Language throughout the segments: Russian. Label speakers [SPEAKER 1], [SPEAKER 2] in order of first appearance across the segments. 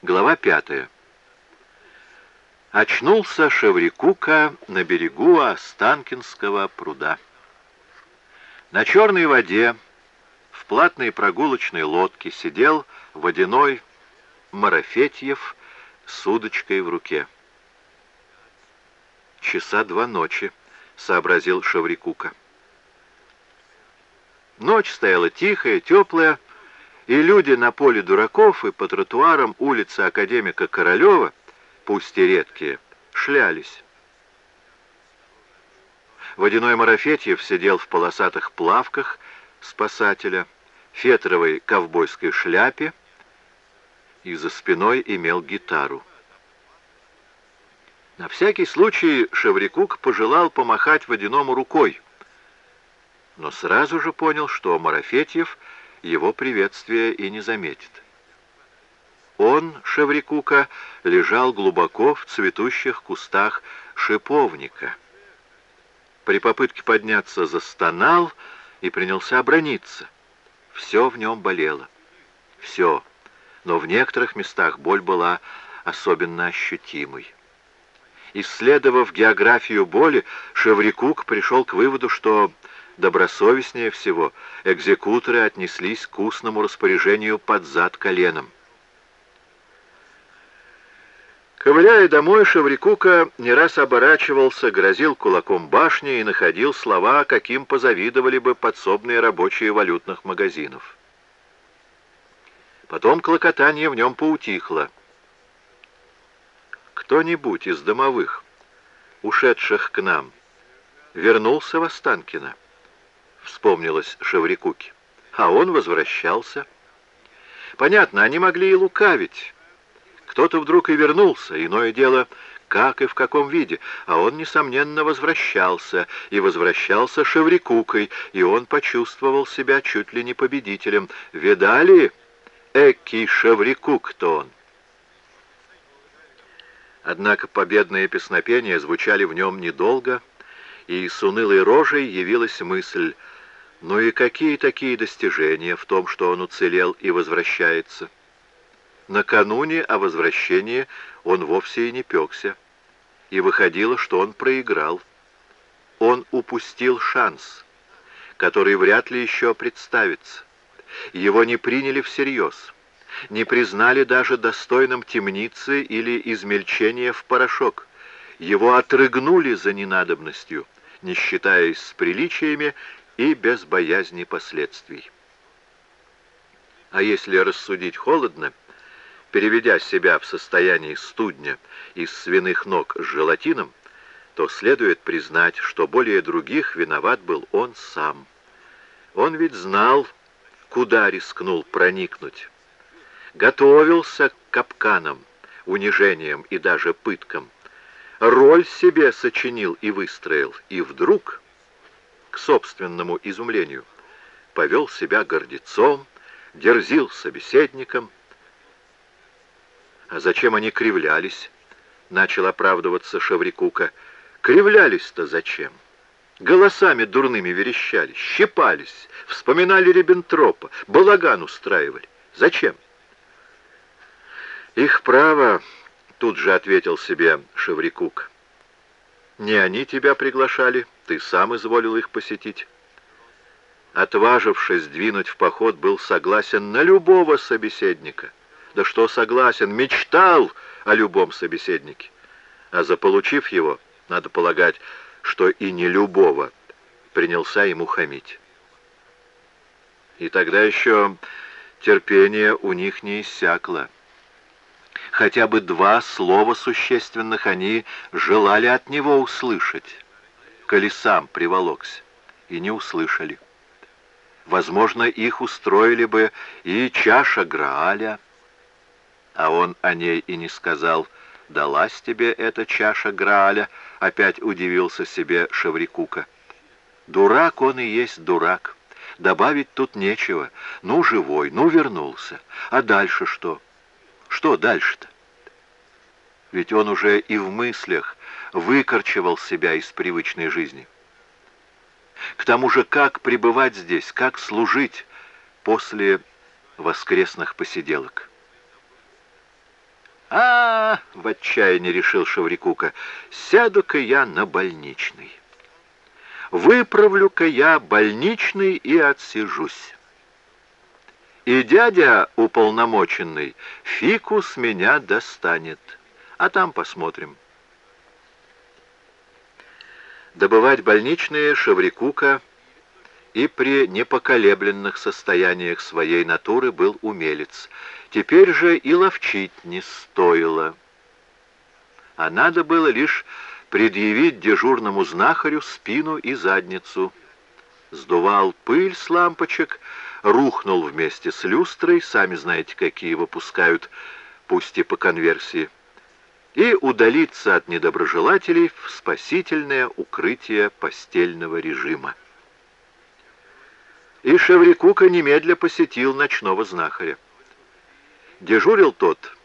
[SPEAKER 1] Глава пятая. Очнулся Шеврикука на берегу Останкинского пруда. На черной воде в платной прогулочной лодке сидел водяной Марафетьев с удочкой в руке. «Часа два ночи», — сообразил Шеврикука. Ночь стояла тихая, теплая, и люди на поле дураков и по тротуарам улицы Академика Королева, пусть и редкие, шлялись. Водяной Марафетьев сидел в полосатых плавках спасателя, фетровой ковбойской шляпе и за спиной имел гитару. На всякий случай Шеврикук пожелал помахать водяному рукой, но сразу же понял, что Марафетьев — его приветствия и не заметит. Он, Шеврикука, лежал глубоко в цветущих кустах шиповника. При попытке подняться застонал и принялся оброниться. Все в нем болело. Все. Но в некоторых местах боль была особенно ощутимой. Исследовав географию боли, Шеврикук пришел к выводу, что добросовестнее всего экзекуторы отнеслись к устному распоряжению под зад коленом. Ковыляя домой, Шеврикука не раз оборачивался, грозил кулаком башни и находил слова, каким позавидовали бы подсобные рабочие валютных магазинов. Потом клокотание в нем поутихло. Кто-нибудь из домовых, ушедших к нам, вернулся в Останкино вспомнилось Шеврикуке. А он возвращался. Понятно, они могли и лукавить. Кто-то вдруг и вернулся, иное дело, как и в каком виде, а он, несомненно, возвращался, и возвращался Шеврикукой, и он почувствовал себя чуть ли не победителем. Видали? Эки Шеврикук-то он! Однако победные песнопения звучали в нем недолго, и с унылой рожей явилась мысль — ну и какие такие достижения в том, что он уцелел и возвращается? Накануне о возвращении он вовсе и не пекся, и выходило, что он проиграл. Он упустил шанс, который вряд ли еще представится. Его не приняли всерьез, не признали даже достойным темницы или измельчения в порошок. Его отрыгнули за ненадобностью, не считаясь с приличиями и без боязни последствий. А если рассудить холодно, переведя себя в состояние студня из свиных ног с желатином, то следует признать, что более других виноват был он сам. Он ведь знал, куда рискнул проникнуть. Готовился к капканам, унижениям и даже пыткам. Роль себе сочинил и выстроил, и вдруг собственному изумлению, повел себя гордецом, дерзил собеседником. «А зачем они кривлялись?» — начал оправдываться Шеврикука. «Кривлялись-то зачем?» Голосами дурными верещали, щипались, вспоминали Риббентропа, балаган устраивали. Зачем? «Их право», — тут же ответил себе Шеврикук. «Не они тебя приглашали, ты сам изволил их посетить. Отважившись двинуть в поход, был согласен на любого собеседника. Да что согласен, мечтал о любом собеседнике. А заполучив его, надо полагать, что и не любого, принялся ему хамить. И тогда еще терпение у них не иссякло. Хотя бы два слова существенных они желали от него услышать колесам приволокся, и не услышали. Возможно, их устроили бы и чаша Грааля, а он о ней и не сказал, «Далась тебе эта чаша Грааля?» — опять удивился себе Шеврикука. Дурак он и есть дурак. Добавить тут нечего. Ну, живой, ну, вернулся. А дальше что? Что дальше-то? Ведь он уже и в мыслях выкорчевал себя из привычной жизни. К тому же, как пребывать здесь, как служить после воскресных посиделок? а, в отчаянии решил Шаврикука, сяду-ка я на больничный. Выправлю-ка я больничный и отсижусь. И дядя уполномоченный фикус меня достанет, а там посмотрим. Добывать больничные Шаврикука и при непоколебленных состояниях своей натуры был умелец. Теперь же и ловчить не стоило. А надо было лишь предъявить дежурному знахарю спину и задницу. Сдувал пыль с лампочек, рухнул вместе с люстрой, сами знаете, какие выпускают, пусть и по конверсии, и удалиться от недоброжелателей в спасительное укрытие постельного режима. И Шеврикука немедля посетил ночного знахаря. Дежурил тот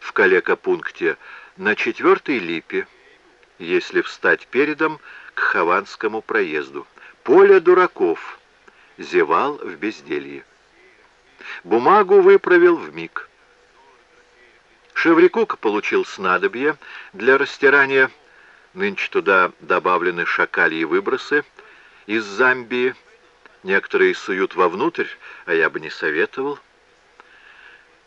[SPEAKER 1] в калекопункте на четвертой липе, если встать передом к Хованскому проезду. Поле дураков зевал в безделье. Бумагу выправил в миг. Шеврикук получил снадобье для растирания. Нынче туда добавлены шакальи выбросы из Замбии. Некоторые суют вовнутрь, а я бы не советовал.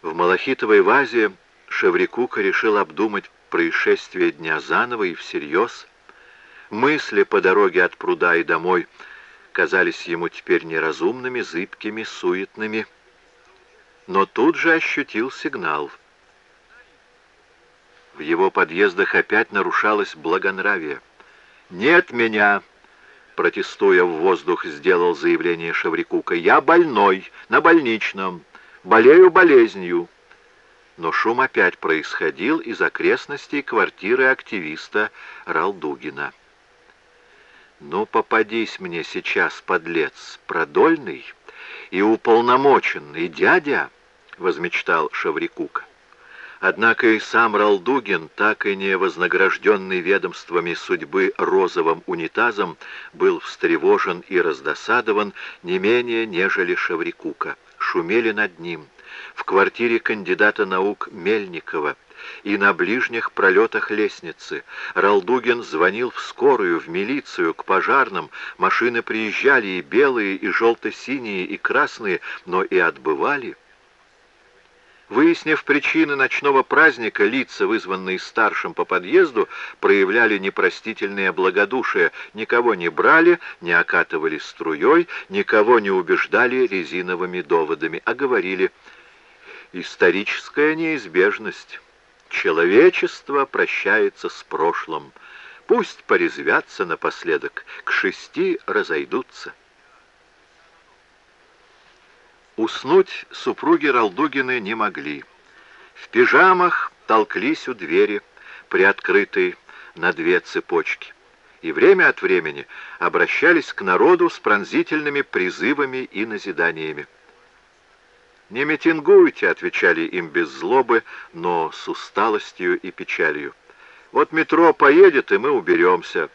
[SPEAKER 1] В малахитовой вазе Шеврикука решил обдумать происшествие дня заново и всерьез. Мысли по дороге от пруда и домой казались ему теперь неразумными, зыбкими, суетными. Но тут же ощутил сигнал. В его подъездах опять нарушалось благонравие. «Нет меня!» Протестуя в воздух, сделал заявление Шаврикука. «Я больной, на больничном, болею болезнью» но шум опять происходил из окрестностей квартиры активиста Ралдугина. «Ну, попадись мне сейчас, подлец, продольный и уполномоченный дядя!» — возмечтал Шаврикука. Однако и сам Ралдугин, так и не вознагражденный ведомствами судьбы розовым унитазом, был встревожен и раздосадован не менее, нежели Шаврикука. Шумели над ним — в квартире кандидата наук Мельникова и на ближних пролетах лестницы. Ралдугин звонил в скорую, в милицию, к пожарным. Машины приезжали и белые, и желто-синие, и красные, но и отбывали. Выяснив причины ночного праздника, лица, вызванные старшим по подъезду, проявляли непростительное благодушие, никого не брали, не окатывали струей, никого не убеждали резиновыми доводами, а говорили – историческая неизбежность. Человечество прощается с прошлым. Пусть порезвятся напоследок, к шести разойдутся. Уснуть супруги Ралдугины не могли. В пижамах толклись у двери, приоткрытой на две цепочки, и время от времени обращались к народу с пронзительными призывами и назиданиями. «Не митингуйте», — отвечали им без злобы, но с усталостью и печалью. «Вот метро поедет, и мы уберемся».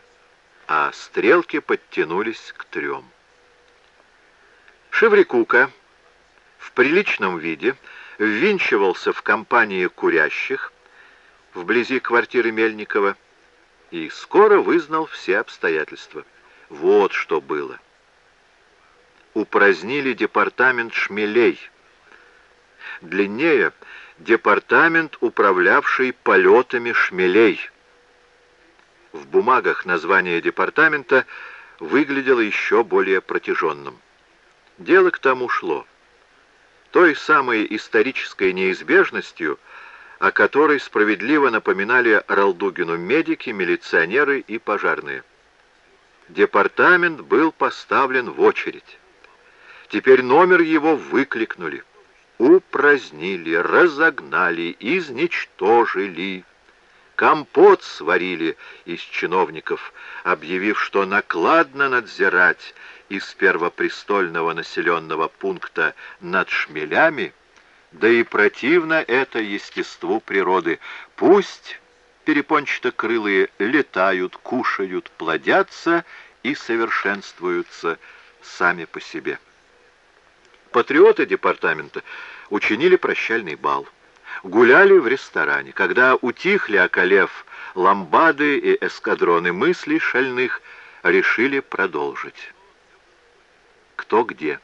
[SPEAKER 1] А стрелки подтянулись к трем. Шеврикука в приличном виде ввинчивался в компании курящих вблизи квартиры Мельникова и скоро вызнал все обстоятельства. Вот что было. Упразднили департамент шмелей — длиннее департамент, управлявший полетами шмелей. В бумагах название департамента выглядело еще более протяженным. Дело к тому шло. Той самой исторической неизбежностью, о которой справедливо напоминали Ралдугину медики, милиционеры и пожарные. Департамент был поставлен в очередь. Теперь номер его выкликнули упразднили, разогнали, изничтожили. Компот сварили из чиновников, объявив, что накладно надзирать из первопрестольного населенного пункта над шмелями, да и противно это естеству природы. Пусть перепончато-крылые летают, кушают, плодятся и совершенствуются сами по себе. Патриоты департамента учинили прощальный бал. гуляли в ресторане. Когда утихли, околев ламбады и эскадроны мыслей шальных, решили продолжить. Кто где.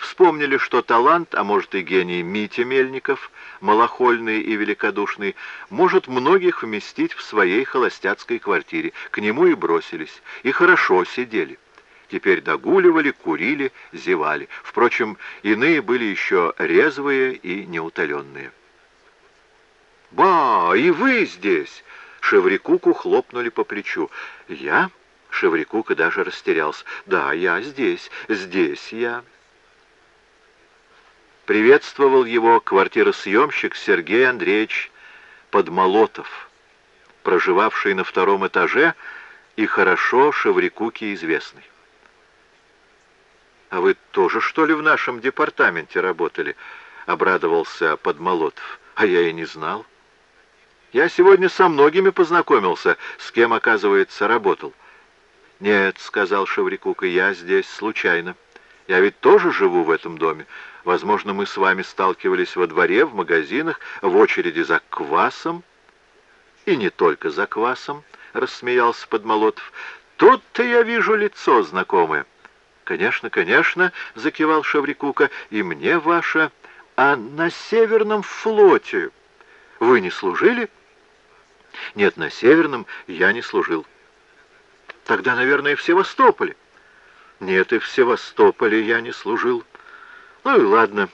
[SPEAKER 1] Вспомнили, что талант, а может и гений Митя Мельников, малохольный и великодушный, может многих вместить в своей холостяцкой квартире. К нему и бросились, и хорошо сидели. Теперь догуливали, курили, зевали. Впрочем, иные были еще резвые и неутоленные. «Ба, и вы здесь!» Шеврикуку хлопнули по плечу. «Я?» Шеврикука даже растерялся. «Да, я здесь, здесь я». Приветствовал его квартиросъемщик Сергей Андреевич Подмолотов, проживавший на втором этаже и хорошо Шеврикуке известный. «А вы тоже, что ли, в нашем департаменте работали?» — обрадовался Подмолотов. «А я и не знал. Я сегодня со многими познакомился, с кем, оказывается, работал». «Нет», — сказал Шеврикука, — «я здесь случайно. Я ведь тоже живу в этом доме. Возможно, мы с вами сталкивались во дворе, в магазинах, в очереди за квасом. И не только за квасом, рассмеялся Подмолотов. Тут-то я вижу лицо знакомое. Конечно, конечно, закивал Шаврикука, и мне ваше... А на Северном флоте вы не служили? Нет, на Северном я не служил. Тогда, наверное, в Севастополе. Нет, и в Севастополе я не служил. Ну и ладно.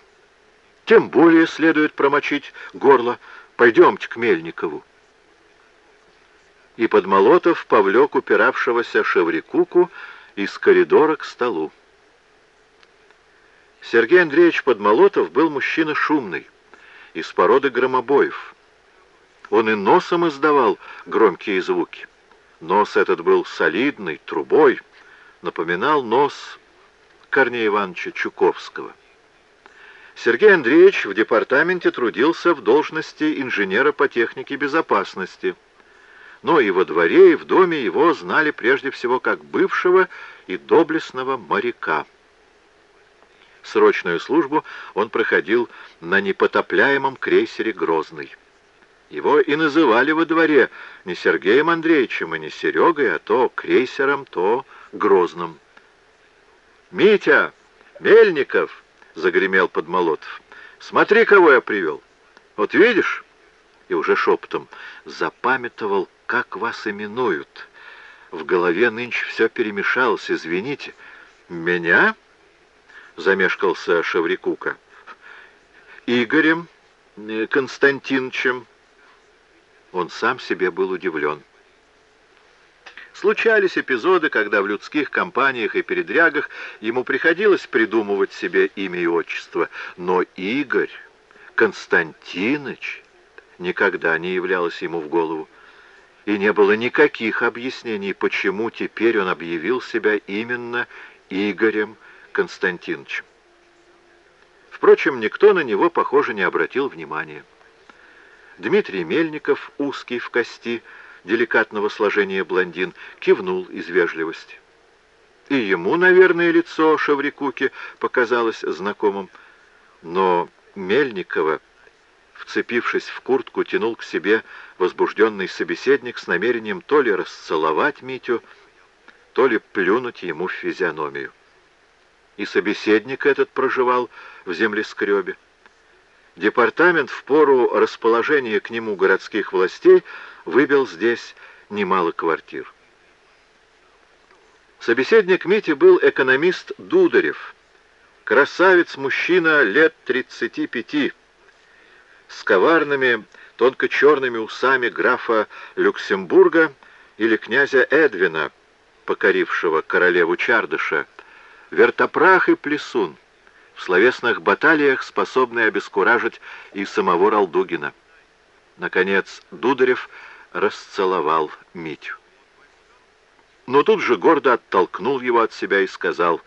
[SPEAKER 1] Тем более следует промочить горло. Пойдемте к Мельникову. И Подмолотов повлек упиравшегося Шеврикуку из коридора к столу. Сергей Андреевич Подмолотов был мужчина шумный, из породы громобоев. Он и носом издавал громкие звуки. Нос этот был солидный, трубой, напоминал нос Корнея Ивановича Чуковского. Сергей Андреевич в департаменте трудился в должности инженера по технике безопасности. Но и во дворе, и в доме его знали прежде всего как бывшего и доблестного моряка. Срочную службу он проходил на непотопляемом крейсере «Грозный». Его и называли во дворе не Сергеем Андреевичем и не Серегой, а то крейсером, то Грозным. «Митя! Мельников!» — загремел Подмолотов. «Смотри, кого я привел! Вот видишь?» И уже шепотом запамятовал, как вас именуют. В голове нынче все перемешалось, извините. «Меня?» — замешкался Шеврикука. «Игорем Константиновичем». Он сам себе был удивлен. Случались эпизоды, когда в людских компаниях и передрягах ему приходилось придумывать себе имя и отчество, но Игорь Константинович никогда не являлось ему в голову, и не было никаких объяснений, почему теперь он объявил себя именно Игорем Константиновичем. Впрочем, никто на него, похоже, не обратил внимания. Дмитрий Мельников, узкий в кости, деликатного сложения блондин, кивнул из вежливости. И ему, наверное, лицо Шаврикуки показалось знакомым, но Мельникова, вцепившись в куртку, тянул к себе возбужденный собеседник с намерением то ли расцеловать Митю, то ли плюнуть ему в физиономию. И собеседник этот проживал в землескребе. Департамент в пору расположения к нему городских властей выбил здесь немало квартир. Собеседник Мити был экономист Дударев, красавец-мужчина лет 35, с коварными, тонко-черными усами графа Люксембурга или князя Эдвина, покорившего королеву Чардыша, вертопрах и плесун, в словесных баталиях способный обескуражить и самого Ралдугина. Наконец Дударев расцеловал Митю. Но тут же гордо оттолкнул его от себя и сказал,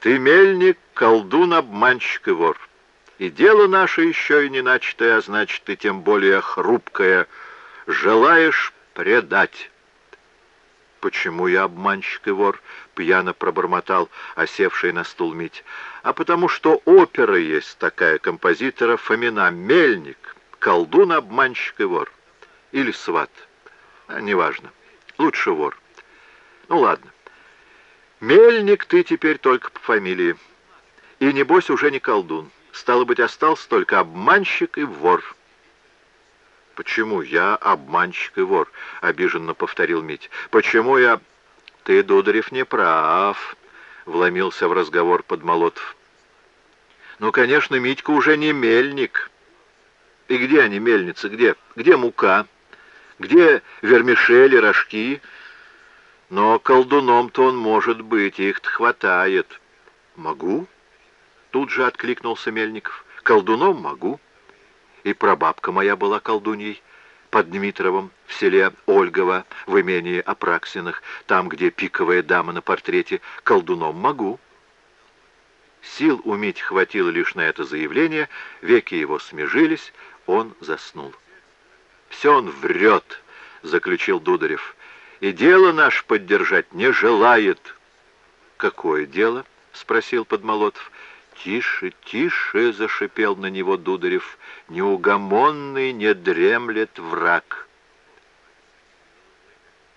[SPEAKER 1] «Ты мельник, колдун, обманщик и вор. И дело наше еще и не начатое, а значит, ты тем более хрупкое, желаешь предать». «Почему я обманщик и вор?» — пьяно пробормотал осевший на стул Мить. «А потому что опера есть такая композитора Фомина, Мельник, колдун, обманщик и вор. Или сват. А, неважно. Лучше вор. Ну ладно. Мельник ты теперь только по фамилии. И небось уже не колдун. Стало быть, остался только обманщик и вор. «Почему я обманщик и вор?» — обиженно повторил Мить. «Почему я...» «Ты, Дударев, не прав», — вломился в разговор Подмолотов. «Ну, конечно, Митька уже не мельник. И где они, мельницы, где? Где мука? Где вермишели, рожки? Но колдуном-то он может быть, их-то хватает». «Могу?» — тут же откликнулся Мельников. «Колдуном могу. И прабабка моя была колдуньей» под Дмитровым, в селе Ольгово, в имении Апраксиных, там, где пиковая дама на портрете, колдуном могу. Сил уметь хватило лишь на это заявление, веки его смежились, он заснул. «Все он врет», — заключил Дударев, — «и дело наш поддержать не желает». «Какое дело?» — спросил Подмолотов. «Тише, тише!» — зашипел на него Дударев. «Неугомонный не дремлет враг!»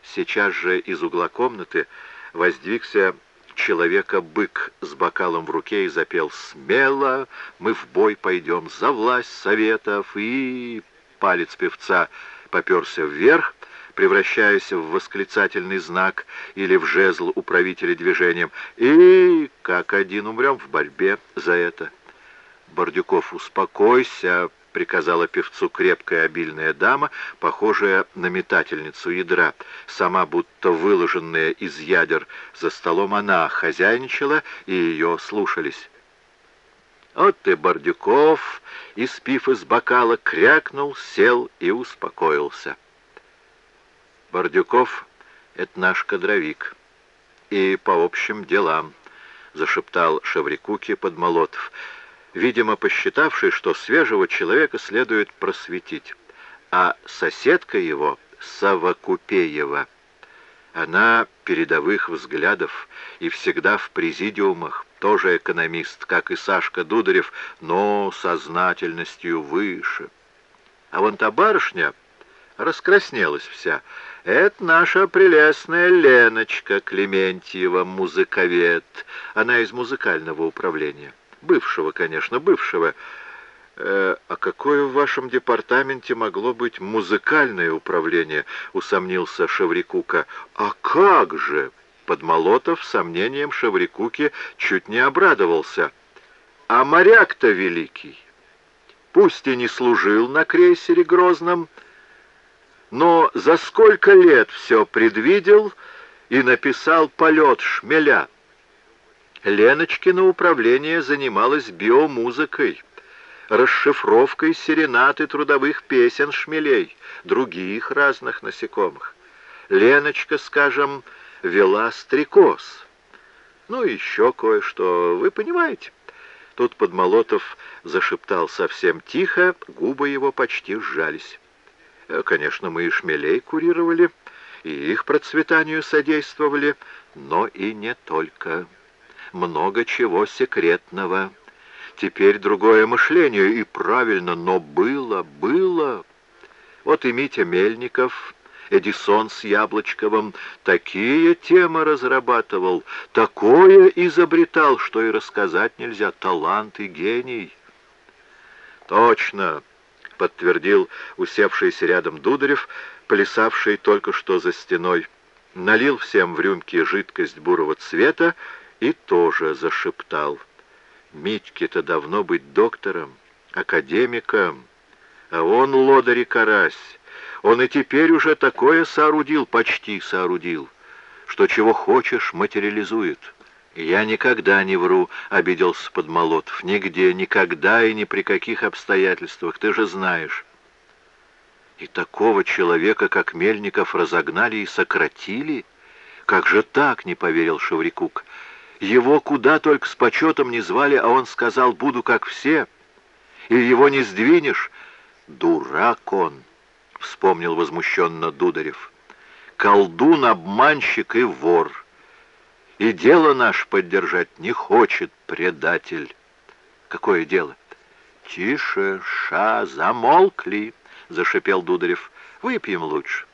[SPEAKER 1] Сейчас же из угла комнаты воздвигся человека-бык с бокалом в руке и запел «Смело мы в бой пойдем за власть советов!» И палец певца поперся вверх, превращаясь в восклицательный знак или в жезл управителя движением, и как один умрем в борьбе за это. Бордюков, успокойся, — приказала певцу крепкая обильная дама, похожая на метательницу ядра. Сама, будто выложенная из ядер, за столом она хозяйничала, и ее слушались. Вот ты, Бордюков, испив из бокала, крякнул, сел и успокоился. Бордюков — это наш кадровик. И по общим делам, — зашептал Шеврикуки Подмолотов, видимо, посчитавший, что свежего человека следует просветить. А соседка его, Савокупеева, она передовых взглядов и всегда в президиумах, тоже экономист, как и Сашка Дударев, но сознательностью выше. А вон та барышня раскраснелась вся, это наша прелестная Леночка Клементьева, музыковед. Она из музыкального управления. Бывшего, конечно, бывшего. Э, «А какое в вашем департаменте могло быть музыкальное управление?» — усомнился Шеврикука. «А как же?» — Подмолотов сомнением Шеврикуки чуть не обрадовался. «А моряк-то великий! Пусть и не служил на крейсере Грозном, — но за сколько лет все предвидел и написал полет шмеля. Леночкино управление занималось биомузыкой, расшифровкой серенаты трудовых песен шмелей, других разных насекомых. Леночка, скажем, вела стрекоз. Ну, еще кое-что, вы понимаете. Тут Подмолотов зашептал совсем тихо, губы его почти сжались. Э, конечно, мы и шмелей курировали, и их процветанию содействовали, но и не только. Много чего секретного. Теперь другое мышление, и правильно, но было, было. Вот и Митя Мельников, Эдисон с Яблочковым, такие темы разрабатывал, такое изобретал, что и рассказать нельзя, талант и гений. Точно, подтвердил усевшийся рядом Дударев, плясавший только что за стеной. Налил всем в рюмки жидкость бурого цвета и тоже зашептал. Митьке-то давно быть доктором, академиком, а он лодырь и карась. Он и теперь уже такое соорудил, почти соорудил, что чего хочешь материализует. «Я никогда не вру», — обиделся Подмолотов. «Нигде, никогда и ни при каких обстоятельствах, ты же знаешь». «И такого человека, как Мельников, разогнали и сократили? Как же так?» — не поверил Шеврикук. «Его куда только с почетом не звали, а он сказал, буду как все. И его не сдвинешь?» «Дурак он!» — вспомнил возмущенно Дударев. «Колдун, обманщик и вор». И дело наш поддержать не хочет предатель. Какое дело? «Тише, ша, замолкли!» — зашипел Дударев. «Выпьем лучше».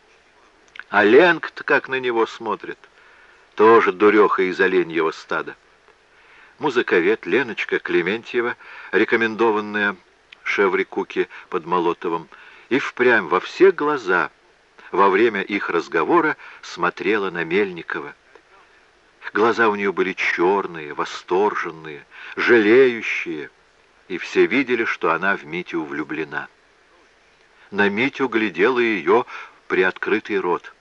[SPEAKER 1] А Ленка-то как на него смотрит. Тоже дуреха из оленьего стада. Музыковед Леночка Клементьева, рекомендованная Шеври Куки под Молотовым, и впрямь во все глаза во время их разговора смотрела на Мельникова. Глаза у нее были черные, восторженные, жалеющие, и все видели, что она в Митю влюблена. На Митю глядела ее приоткрытый рот.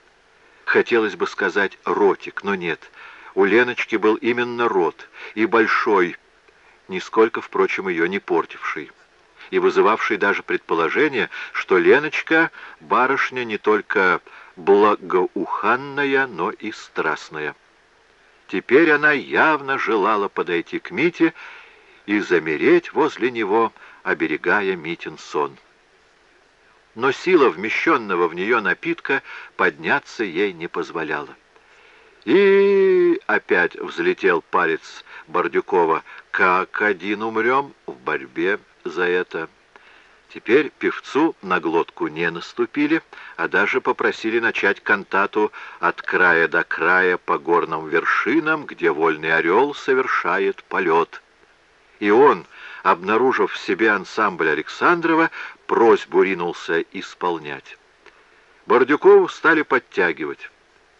[SPEAKER 1] Хотелось бы сказать «ротик», но нет. У Леночки был именно рот, и большой, нисколько, впрочем, ее не портивший, и вызывавший даже предположение, что Леночка — барышня не только благоуханная, но и страстная. Теперь она явно желала подойти к Мите и замереть возле него, оберегая Митин сон. Но сила вмещенного в нее напитка подняться ей не позволяла. И опять взлетел палец Бордюкова. «Как один умрем в борьбе за это». Теперь певцу на глотку не наступили, а даже попросили начать кантату «От края до края по горным вершинам, где вольный орел совершает полет». И он, обнаружив в себе ансамбль Александрова, просьбу ринулся исполнять. Бордюкову стали подтягивать.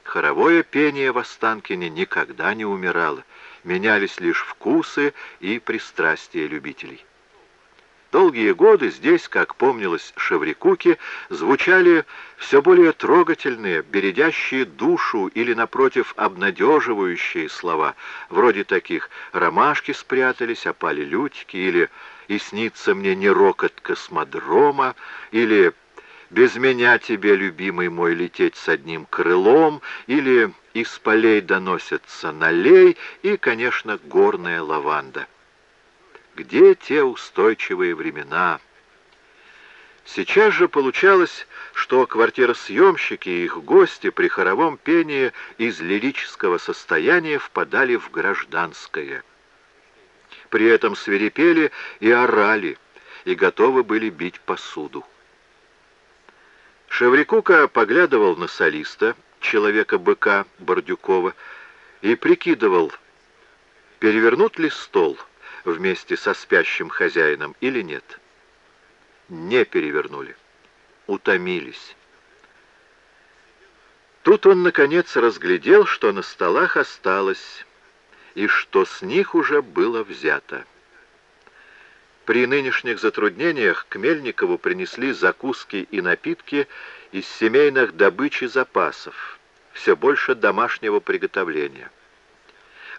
[SPEAKER 1] Хоровое пение в Останкине никогда не умирало, менялись лишь вкусы и пристрастия любителей. Долгие годы здесь, как помнилось Шеврикуке, звучали все более трогательные, бередящие душу или, напротив, обнадеживающие слова, вроде таких «ромашки спрятались, опали лютики» или «и снится мне не рокот космодрома» или «без меня тебе, любимый мой, лететь с одним крылом» или «из полей доносятся налей» и, конечно, «горная лаванда». Где те устойчивые времена? Сейчас же получалось, что квартиросъемщики и их гости при хоровом пении из лирического состояния впадали в гражданское. При этом свирепели и орали, и готовы были бить посуду. Шеврикука поглядывал на солиста, человека-быка Бордюкова, и прикидывал, перевернут ли стол — вместе со спящим хозяином или нет. Не перевернули. Утомились. Тут он, наконец, разглядел, что на столах осталось, и что с них уже было взято. При нынешних затруднениях к Мельникову принесли закуски и напитки из семейных добычи запасов, все больше домашнего приготовления.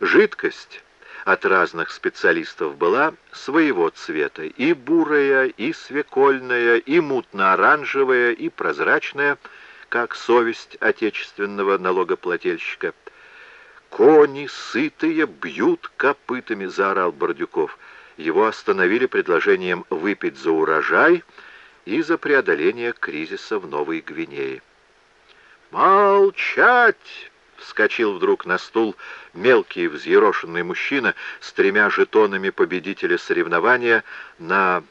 [SPEAKER 1] Жидкость от разных специалистов была своего цвета, и бурая, и свекольная, и мутно-оранжевая, и прозрачная, как совесть отечественного налогоплательщика. «Кони сытые бьют копытами», — заорал Бордюков. Его остановили предложением выпить за урожай и за преодоление кризиса в Новой Гвинее. «Молчать!» Вскочил вдруг на стул мелкий взъерошенный мужчина с тремя жетонами победителя соревнования на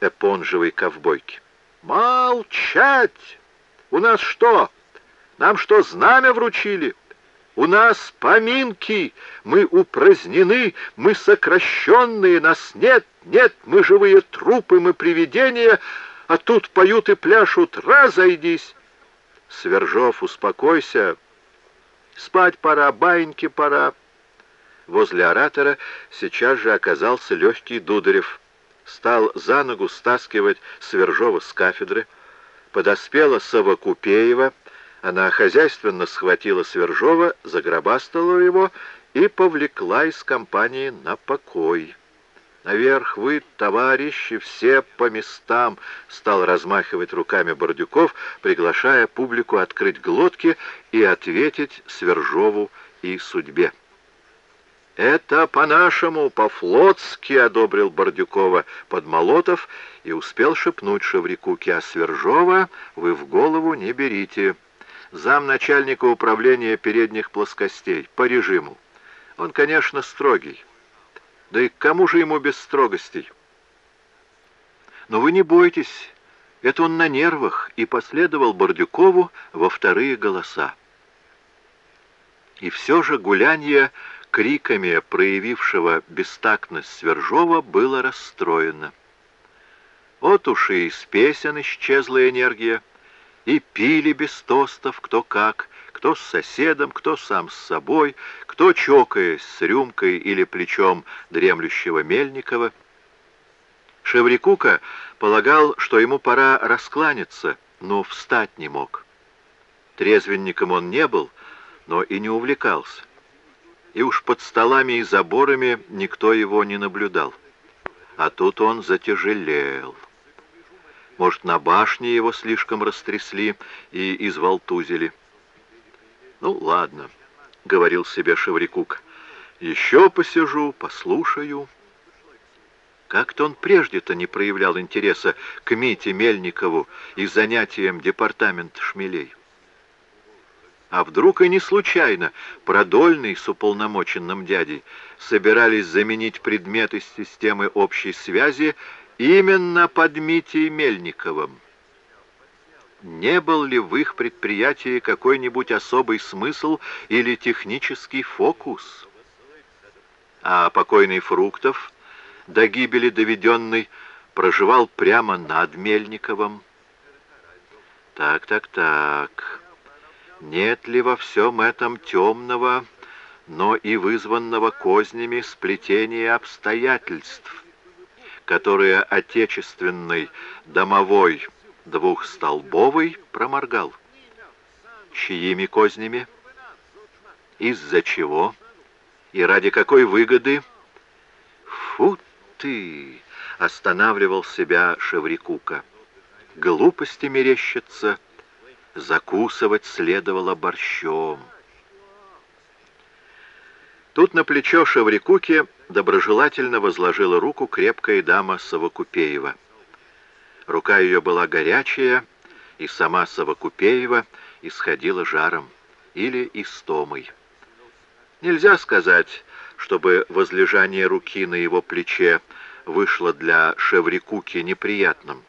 [SPEAKER 1] эпонжевой ковбойке. «Молчать! У нас что? Нам что, знамя вручили? У нас поминки, мы упразднены, мы сокращенные, нас нет, нет, мы живые трупы, мы привидения, а тут поют и пляшут, разойдись!» Свержов, успокойся, Спать пора, баиньки пора. Возле оратора сейчас же оказался легкий Дударев. Стал за ногу стаскивать Свержова с кафедры. Подоспела Сава Купеева. Она хозяйственно схватила Свержова, загробастала его и повлекла из компании на покой. Наверх вы, товарищи, все по местам!» Стал размахивать руками Бордюков, приглашая публику открыть глотки и ответить Свержову и судьбе. «Это по-нашему, по-флотски!» — одобрил Бордюкова под Молотов и успел шепнуть Шеврикуке, а Свержова вы в голову не берите. Замначальника управления передних плоскостей по режиму. Он, конечно, строгий. Да и к кому же ему без строгостей? Но вы не бойтесь, это он на нервах, и последовал Бордюкову во вторые голоса. И все же гулянье криками проявившего бестактность Свержова было расстроено. Вот уж и из песен исчезла энергия, и пили без тостов кто как, кто с соседом, кто сам с собой, кто чокаясь с рюмкой или плечом дремлющего Мельникова. Шеврикука полагал, что ему пора раскланяться, но встать не мог. Трезвенником он не был, но и не увлекался. И уж под столами и заборами никто его не наблюдал. А тут он затяжелел. Может, на башне его слишком растрясли и изволтузили. «Ну, ладно», — говорил себе Шеврикук, — «еще посижу, послушаю». Как-то он прежде-то не проявлял интереса к Мите Мельникову и занятиям департамента шмелей. А вдруг и не случайно Продольный с уполномоченным дядей собирались заменить предмет из системы общей связи именно под Митей Мельниковым? Не был ли в их предприятии какой-нибудь особый смысл или технический фокус? А покойный Фруктов до гибели доведенный, проживал прямо над Мельниковым. Так, так, так. Нет ли во всем этом темного, но и вызванного кознями сплетения обстоятельств, которые отечественный домовой двухстолбовый проморгал? Чьими кознями? Из-за чего? И ради какой выгоды? Фу ты!» — останавливал себя Шеврикука. «Глупости мерещится, закусывать следовало борщом». Тут на плечо Шеврикуки доброжелательно возложила руку крепкая дама Савокупеева. Рука ее была горячая, и сама Савокупеева исходила жаром или истомой. Нельзя сказать, чтобы возлежание руки на его плече вышло для Шеврикуки неприятным.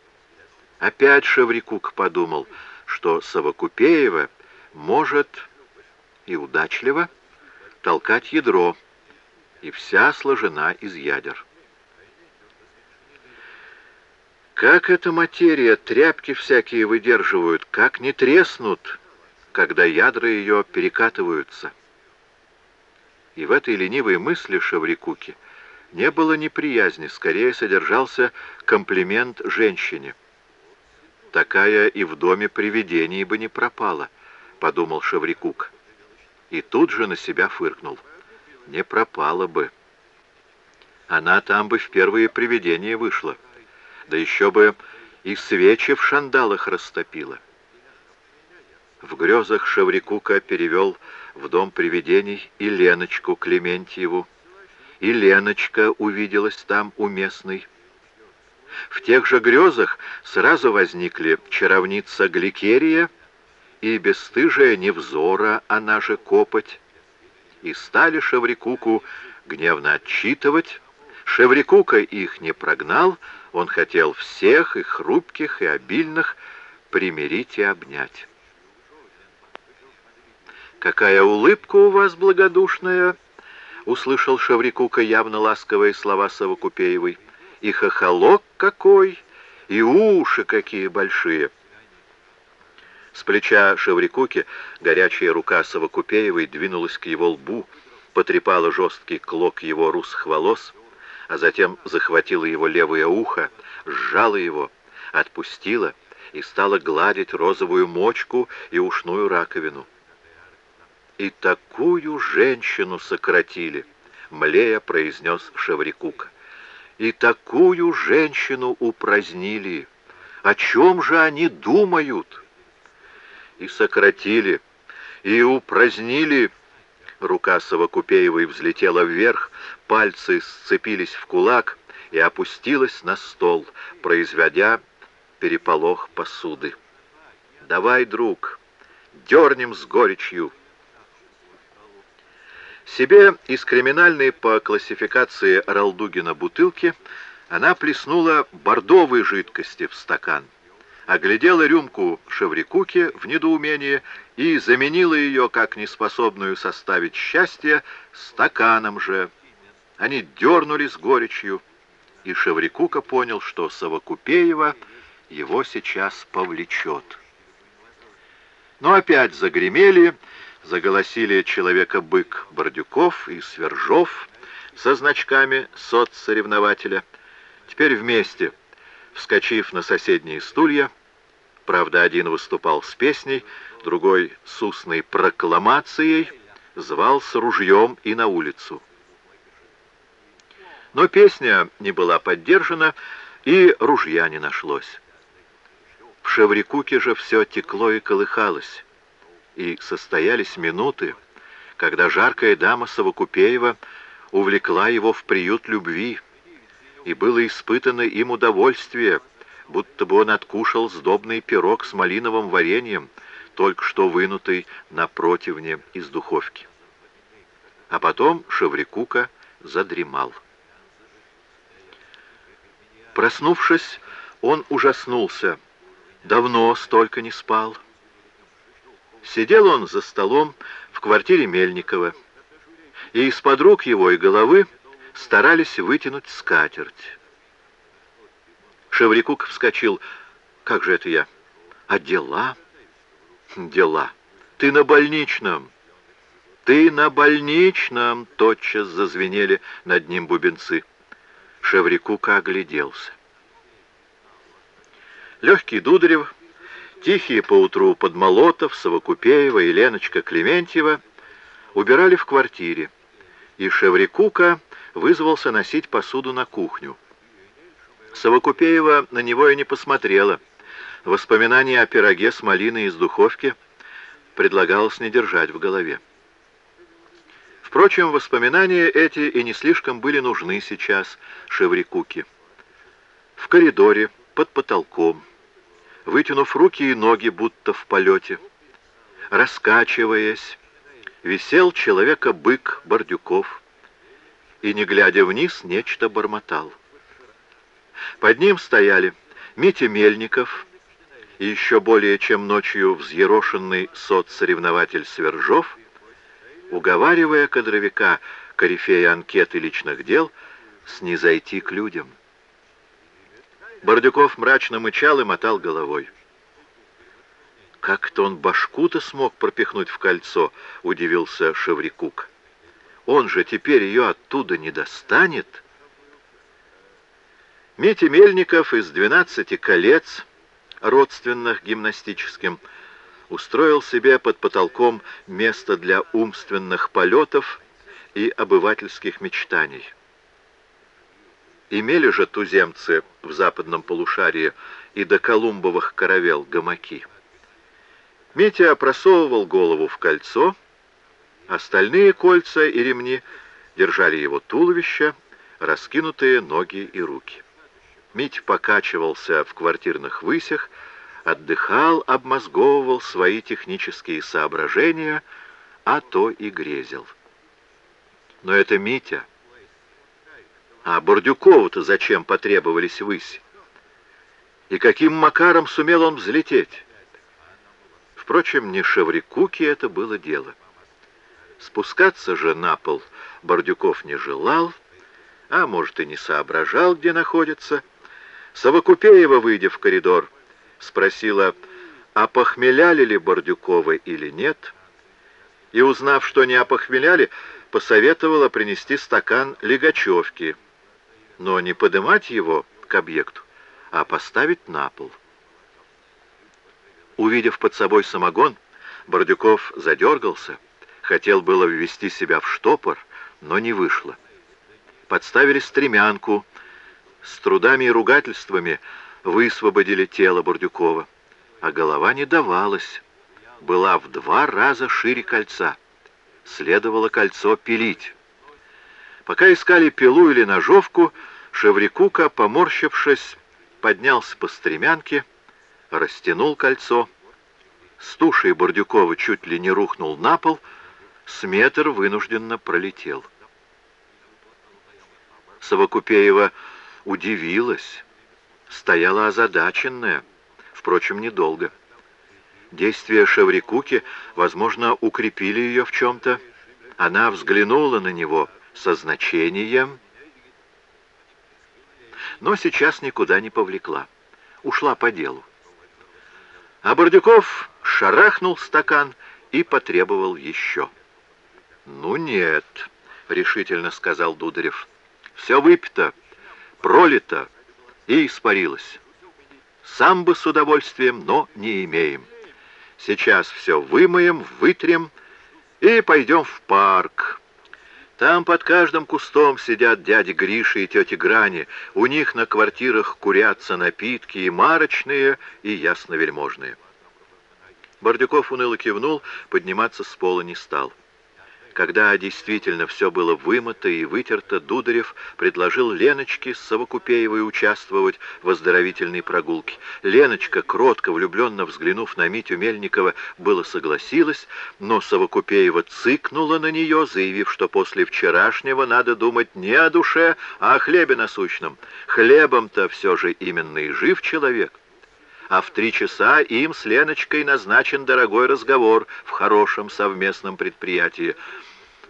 [SPEAKER 1] Опять Шеврикук подумал, что Савокупеева может и удачливо толкать ядро, и вся сложена из ядер. Как эта материя тряпки всякие выдерживают, как не треснут, когда ядра ее перекатываются. И в этой ленивой мысли Шаврикуки не было неприязни, скорее содержался комплимент женщине. «Такая и в доме привидений бы не пропала», — подумал Шаврикук. И тут же на себя фыркнул. «Не пропала бы. Она там бы в первые привидения вышла. Да еще бы и свечи в шандалах растопила». В грезах Шаврикука перевел в дом привидений и Леночку Клементьеву. И Леночка увиделась там у местной. В тех же грезах сразу возникли чаровница Гликерия и бесстыжая Невзора, она же Копоть, и стали Шеврикуку гневно отчитывать. Шеврикука их не прогнал, он хотел всех, их хрупких и обильных, примирить и обнять. «Какая улыбка у вас благодушная!» — услышал Шаврикука явно ласковые слова Савокупеевой. «И хохолок какой! И уши какие большие!» С плеча Шеврикуки горячая рука Савокупеевой двинулась к его лбу, потрепала жесткий клок его русых волос, а затем захватила его левое ухо, сжала его, отпустила и стала гладить розовую мочку и ушную раковину. «И такую женщину сократили!» — млея произнес Шеврикук. «И такую женщину упразднили! О чем же они думают?» «И сократили, и упразднили!» Рука Совокупеевой взлетела вверх, пальцы сцепились в кулак и опустилась на стол, производя переполох посуды. «Давай, друг, дернем с горечью!» Себе из криминальной по классификации Ралдугина бутылки Она плеснула бордовой жидкости в стакан, оглядела рюмку Шеврикуки в недоумении и заменила ее, как неспособную составить счастье, стаканом же. Они дернулись горечью, и Шеврикука понял, что Совокупеева его сейчас повлечет. Но опять загремели, заголосили человека-бык Бордюков и Свержов со значками соцсоревнователя. Теперь вместе, вскочив на соседние стулья, правда, один выступал с песней, другой с устной прокламацией, звал с ружьем и на улицу. Но песня не была поддержана, и ружья не нашлось. В Шеврикуке же все текло и колыхалось, и состоялись минуты, когда жаркая дама Совокупеева увлекла его в приют любви, и было испытано им удовольствие, будто бы он откушал сдобный пирог с малиновым вареньем, только что вынутый на противне из духовки. А потом Шеврикука задремал. Проснувшись, он ужаснулся. Давно столько не спал. Сидел он за столом в квартире Мельникова, и из-под рук его и головы старались вытянуть скатерть. Шеврикук вскочил. «Как же это я? А дела?» «Дела. Ты на больничном!» «Ты на больничном!» — тотчас зазвенели над ним бубенцы. Шеврикука огляделся. Легкий Дударев, тихие поутру Подмолотов, Совокупеева и Леночка Клементьева убирали в квартире, и Шеврикука вызвался носить посуду на кухню. Совокупеева на него и не посмотрела. Воспоминания о пироге с малиной из духовки предлагалось не держать в голове. Впрочем, воспоминания эти и не слишком были нужны сейчас Шеврикуке. В коридоре, под потолком, вытянув руки и ноги, будто в полете, раскачиваясь, висел человека-бык Бордюков и, не глядя вниз, нечто бормотал. Под ним стояли Митя Мельников и еще более чем ночью взъерошенный соцсоревнователь Свержов — уговаривая кадровика, корифея анкеты личных дел, снизойти к людям. Бордюков мрачно мычал и мотал головой. «Как-то он башку-то смог пропихнуть в кольцо», — удивился Шеврикук. «Он же теперь ее оттуда не достанет». Митя Мельников из «Двенадцати колец», родственных гимнастическим, — устроил себе под потолком место для умственных полетов и обывательских мечтаний. Имели же туземцы в западном полушарии и до Колумбовых каравел гамаки. Митя просовывал голову в кольцо, остальные кольца и ремни держали его туловище, раскинутые ноги и руки. Митя покачивался в квартирных высях, отдыхал, обмозговывал свои технические соображения, а то и грезил. Но это Митя. А Бордюкову-то зачем потребовались высь? И каким макаром сумел он взлететь? Впрочем, не Шеврикуки это было дело. Спускаться же на пол Бордюков не желал, а может и не соображал, где находится. Совокупеева, выйдя в коридор, спросила, опохмеляли ли Бордюковы или нет, и, узнав, что не опохмеляли, посоветовала принести стакан легачевки, но не подымать его к объекту, а поставить на пол. Увидев под собой самогон, Бордюков задергался, хотел было ввести себя в штопор, но не вышло. Подставили стремянку, с трудами и ругательствами высвободили тело Бурдюкова, а голова не давалась, была в два раза шире кольца. Следовало кольцо пилить. Пока искали пилу или ножовку, Шеврикука, поморщившись, поднялся по стремянке, растянул кольцо. С тушей Бордюкова чуть ли не рухнул на пол, с метр вынужденно пролетел. Совокупеева удивилась, стояла озадаченная, впрочем, недолго. Действия Шеврикуки, возможно, укрепили ее в чем-то. Она взглянула на него со значением, но сейчас никуда не повлекла. Ушла по делу. А Бордюков шарахнул стакан и потребовал еще. «Ну нет», — решительно сказал Дударев, — «все выпито, пролито и испарилось. Сам бы с удовольствием, но не имеем». Сейчас все вымоем, вытрем и пойдем в парк. Там под каждым кустом сидят дяди Гриши и тети Грани. У них на квартирах курятся напитки и марочные, и ясновельможные. Бордюков уныло кивнул, подниматься с пола не стал. Когда действительно все было вымыто и вытерто, Дударев предложил Леночке с Совокупеевой участвовать в оздоровительной прогулке. Леночка, кротко влюбленно взглянув на Митю Мельникова, было согласилась, но Совокупеева цыкнула на нее, заявив, что после вчерашнего надо думать не о душе, а о хлебе насущном. Хлебом-то все же именно и жив человек а в три часа им с Леночкой назначен дорогой разговор в хорошем совместном предприятии.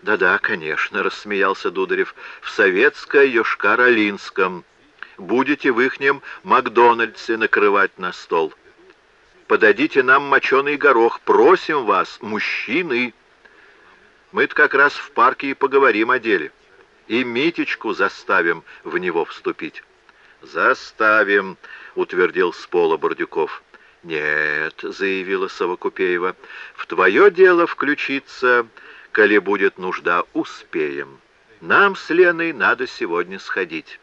[SPEAKER 1] «Да-да, конечно», — рассмеялся Дударев, — «в советско-йошкар-олинском. Будете в ихнем Макдональдсе накрывать на стол. Подадите нам моченый горох, просим вас, мужчины. Мы-то как раз в парке и поговорим о деле. И Митечку заставим в него вступить». «Заставим», — утвердил с пола Бордюков. «Нет», — заявила Совокупеева, — «в твое дело включиться...» коли будет нужда, успеем. Нам с Леной надо сегодня сходить,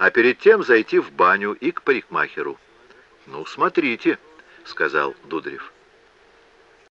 [SPEAKER 1] а перед тем зайти в баню и к парикмахеру. «Ну, смотрите», — сказал Дудрев.